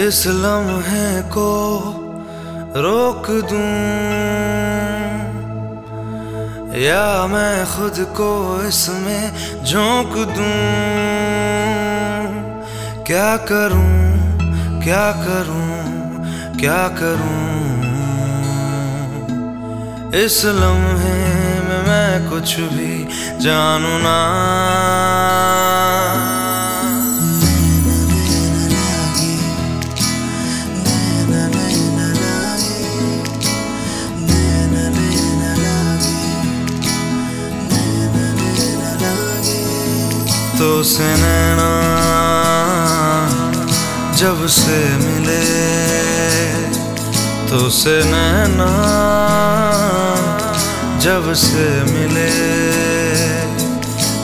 इस लम्हे को रोक दूँ। या मैं खुद को इसमें झोंक दूँ। क्या करूँ क्या करूँ क्या करूँ? इस लम्हे में मैं कुछ भी जानू ना। तो से नैना जब से मिले तो से नैना जब से मिले,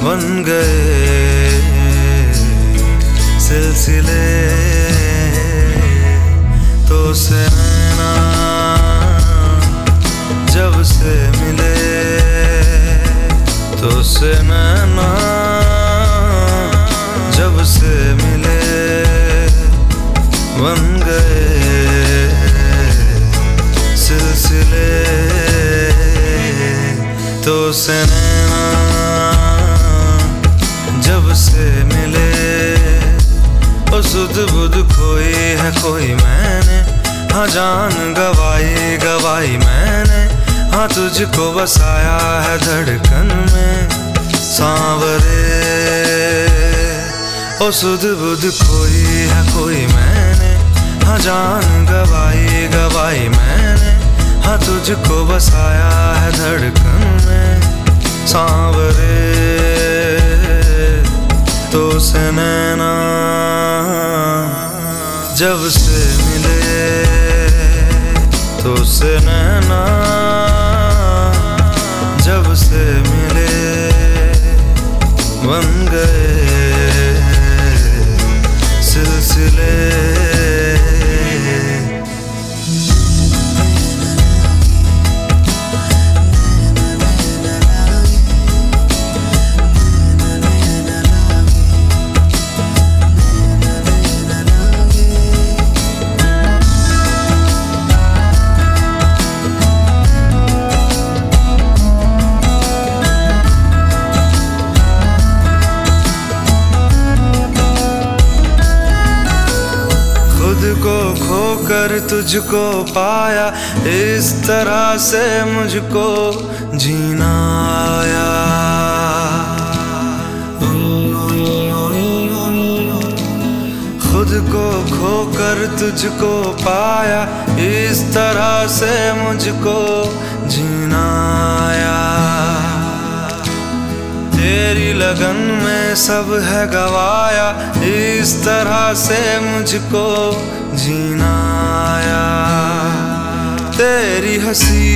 बन गए सिलसिले। तो से नैना जब से मिले तो से नैना मिले सिलसिले। तो जब से मिले सुध बुध खोई है मैंने। हाँ जान गवाई गवाई मैंने। हाँ तुझको बसाया है धड़कन में सांवरे। ओ सुध बुध खोई है कोई मैंने। हाँ जान गवाई गवाई मैंने। हाँ तुझको बसाया है धड़कन में। सांवरे तो से नैना जब से मिले तो से नैना को खोकर तुझको पाया, इस तरह से मुझको जीना आया। खुद को खोकर तुझको पाया, इस तरह से मुझको जीना तेरी लगन में सब है गवाया। इस तरह से मुझको जीना आया तेरी हँसी,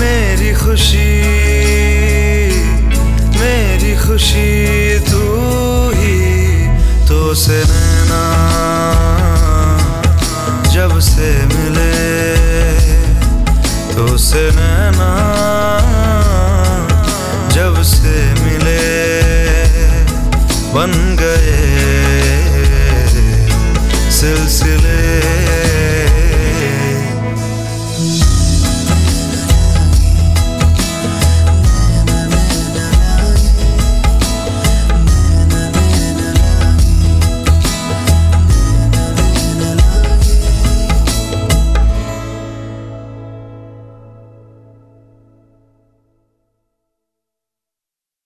मेरी खुशी मेरी खुशी तू ही तो से नैना जब से मिले तो से नैना बन गए सिलसिले